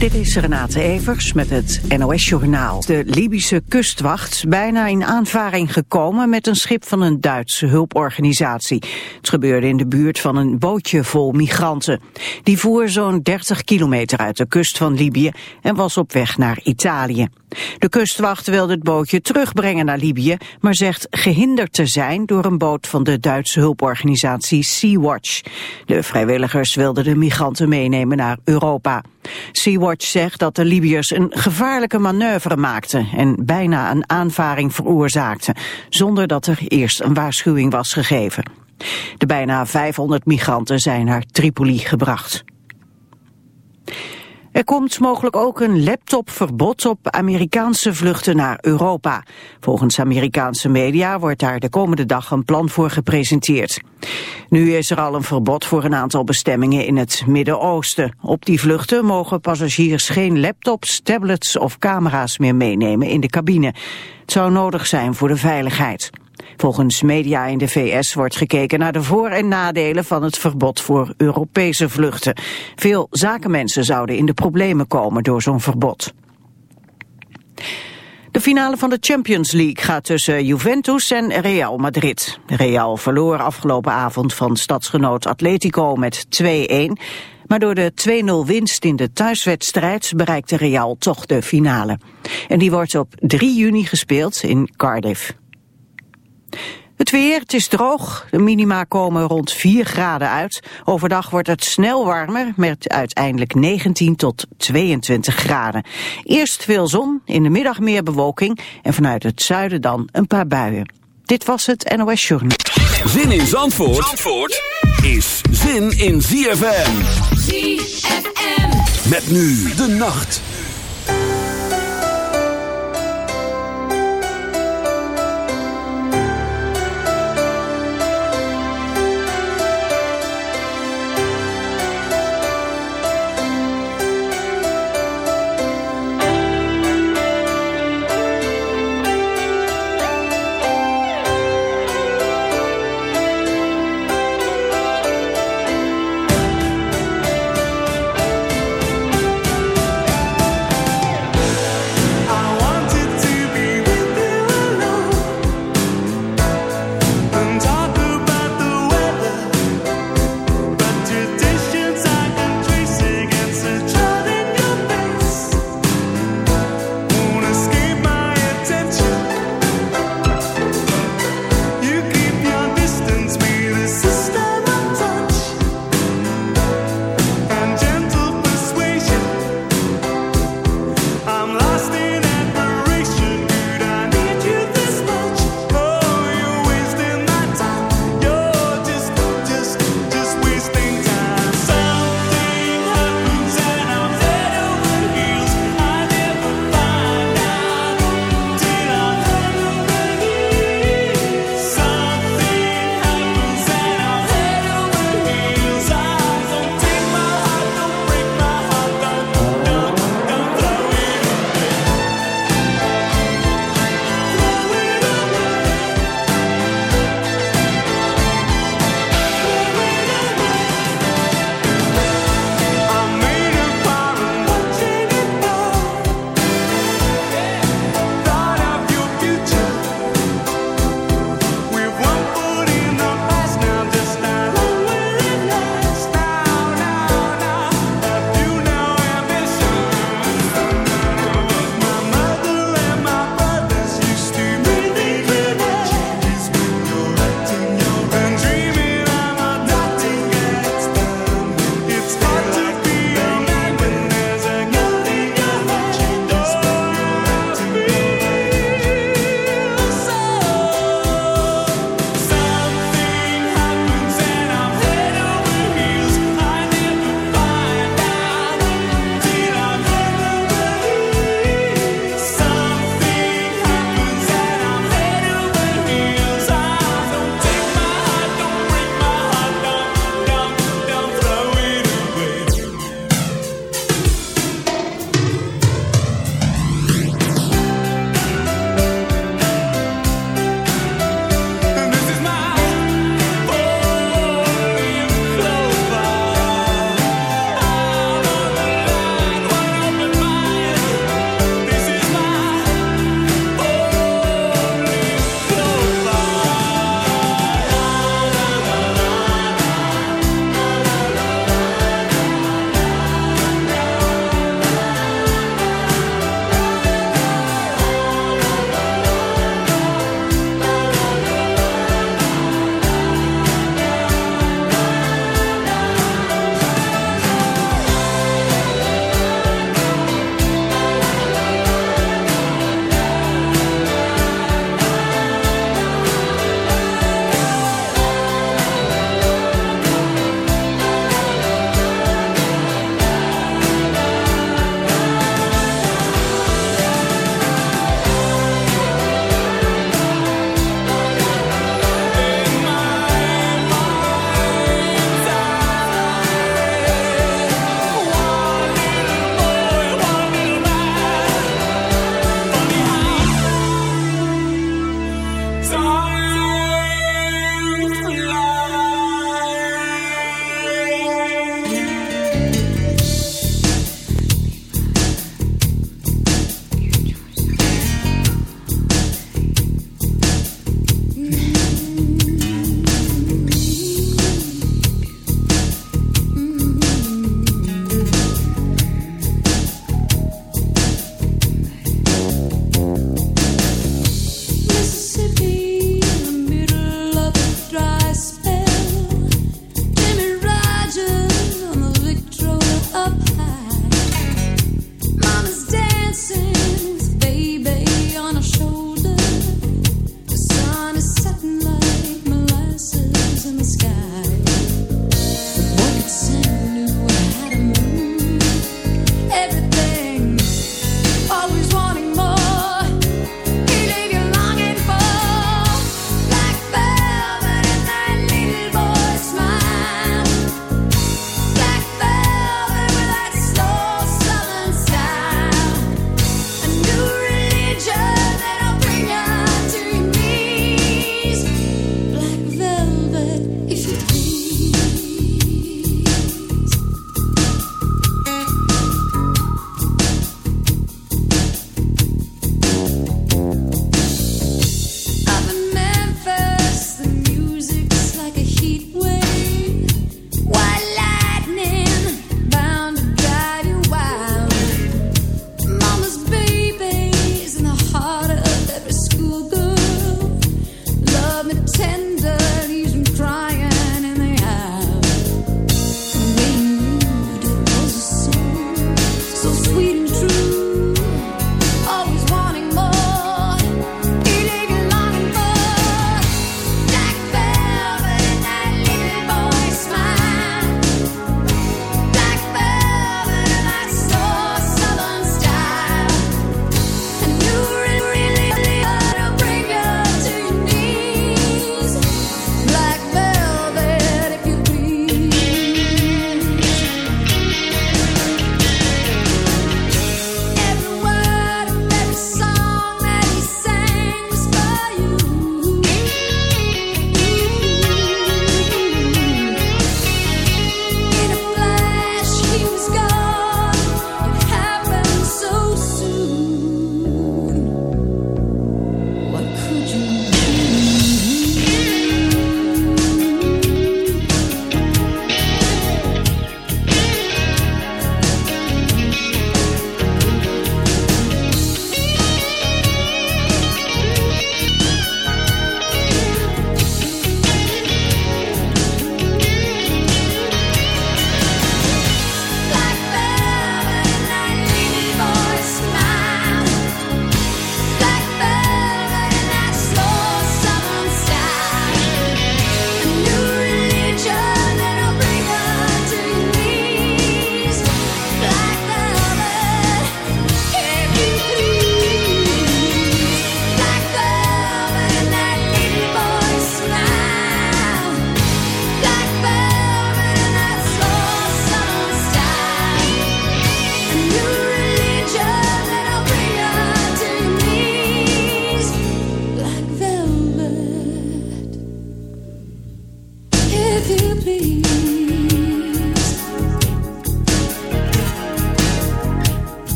Dit is Renate Evers met het NOS Journaal. De Libische kustwacht bijna in aanvaring gekomen met een schip van een Duitse hulporganisatie. Het gebeurde in de buurt van een bootje vol migranten. Die voer zo'n 30 kilometer uit de kust van Libië en was op weg naar Italië. De kustwacht wilde het bootje terugbrengen naar Libië, maar zegt gehinderd te zijn door een boot van de Duitse hulporganisatie Sea-Watch. De vrijwilligers wilden de migranten meenemen naar Europa. Sea-Watch zegt dat de Libiërs een gevaarlijke manoeuvre maakten en bijna een aanvaring veroorzaakten, zonder dat er eerst een waarschuwing was gegeven. De bijna 500 migranten zijn naar Tripoli gebracht. Er komt mogelijk ook een laptopverbod op Amerikaanse vluchten naar Europa. Volgens Amerikaanse media wordt daar de komende dag een plan voor gepresenteerd. Nu is er al een verbod voor een aantal bestemmingen in het Midden-Oosten. Op die vluchten mogen passagiers geen laptops, tablets of camera's meer meenemen in de cabine. Het zou nodig zijn voor de veiligheid. Volgens media in de VS wordt gekeken naar de voor- en nadelen van het verbod voor Europese vluchten. Veel zakenmensen zouden in de problemen komen door zo'n verbod. De finale van de Champions League gaat tussen Juventus en Real Madrid. Real verloor afgelopen avond van stadsgenoot Atletico met 2-1. Maar door de 2-0 winst in de thuiswedstrijd bereikte Real toch de finale. En die wordt op 3 juni gespeeld in Cardiff. Het weer, het is droog. De minima komen rond 4 graden uit. Overdag wordt het snel warmer met uiteindelijk 19 tot 22 graden. Eerst veel zon, in de middag meer bewolking en vanuit het zuiden dan een paar buien. Dit was het NOS Journal. Zin in Zandvoort, Zandvoort is zin in ZFM. ZFM. Met nu de nacht.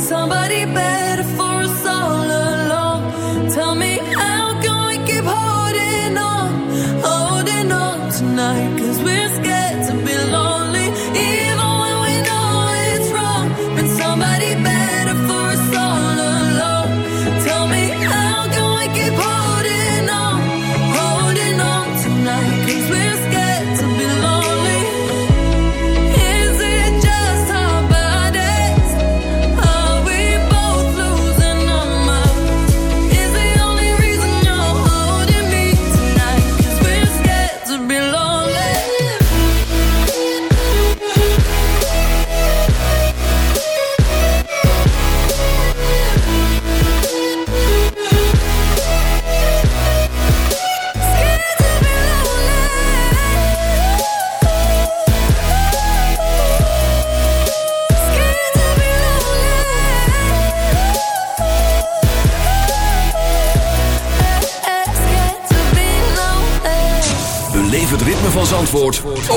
somebody better.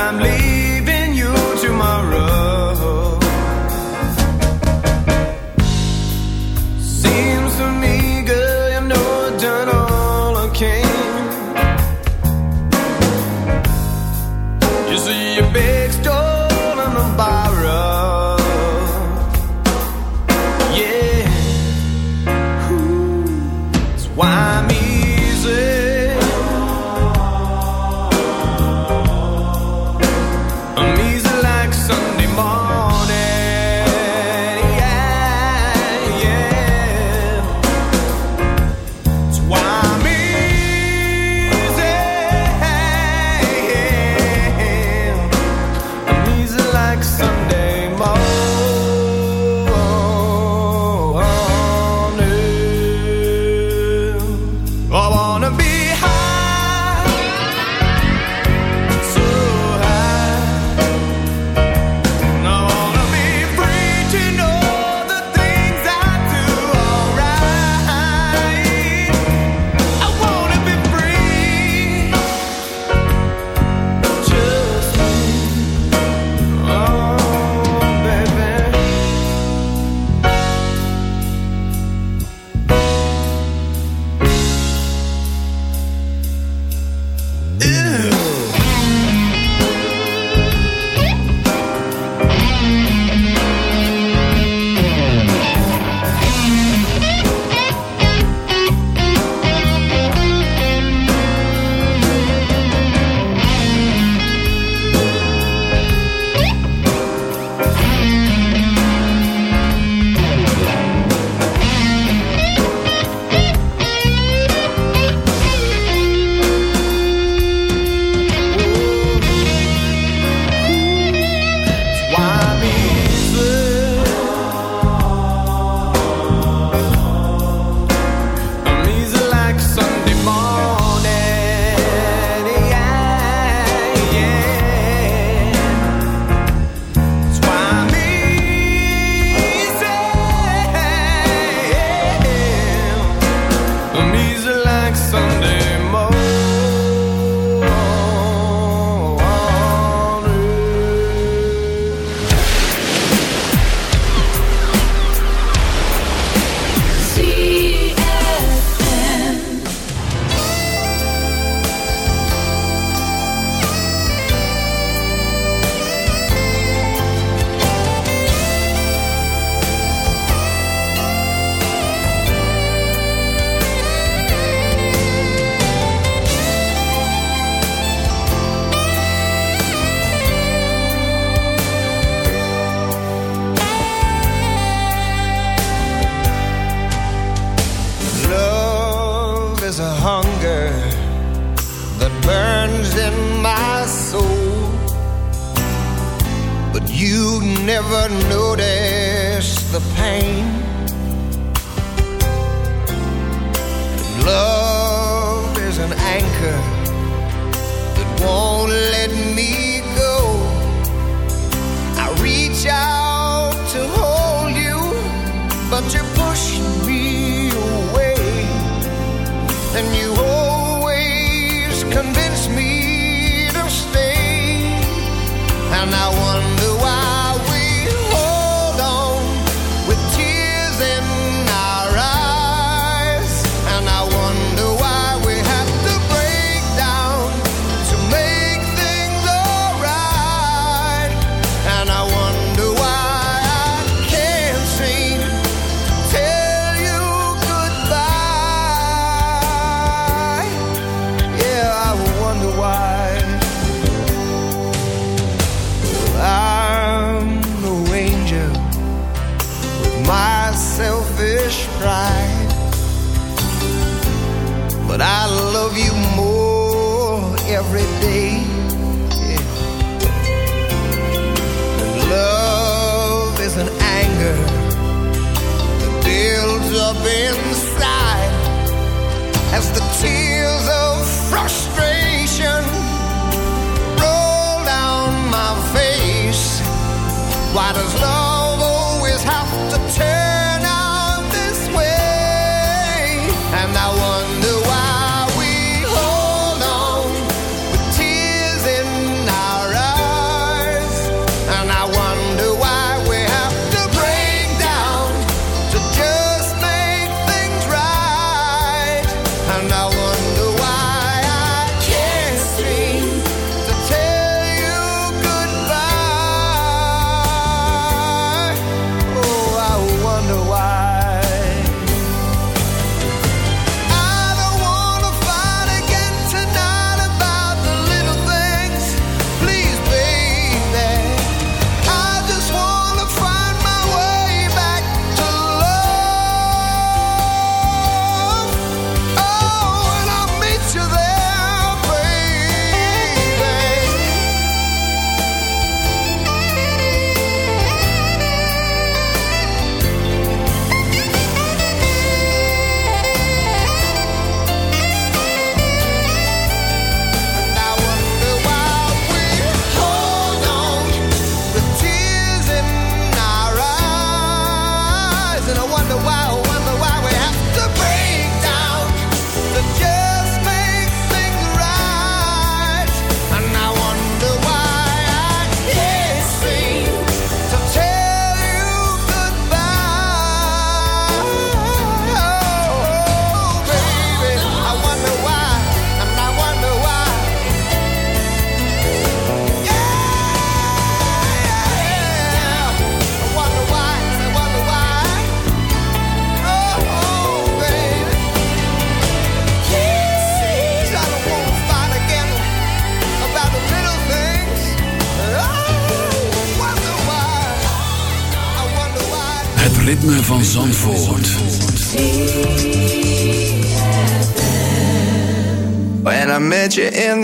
I'm leaving.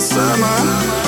summer